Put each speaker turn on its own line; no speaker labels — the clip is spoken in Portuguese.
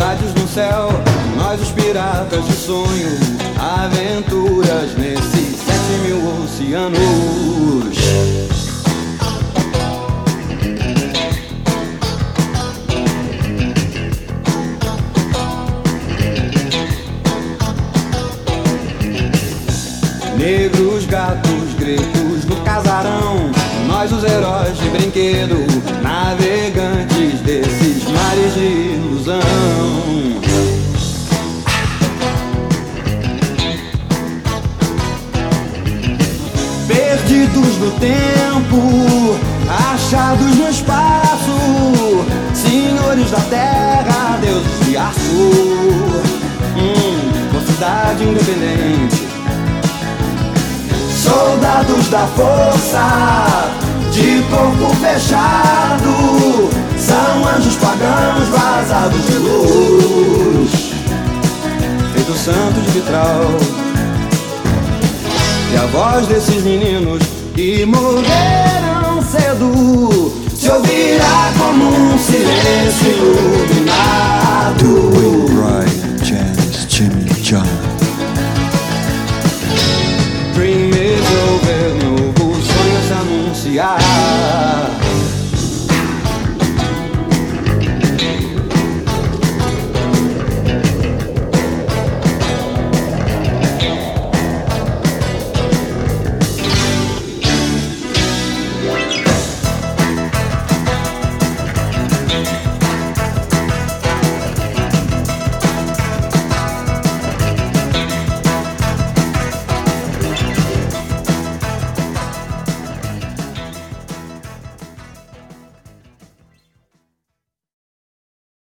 cidades no céu, nós os piratas de sonho, aventuras nesses sete mil oceanos. Negros, gatos, gretos no casarão. Nós os heróis de brinquedo Perdidos no tempo Achados no espaço Senhores da terra, deuses de aço hum, Uma cidade independente. Soldados da força, de corpo fechado, a voz desses meninos que morreram cedo se ouvirá como um silêncio iluminado. Wainwright, James, Jimmy, John. Dream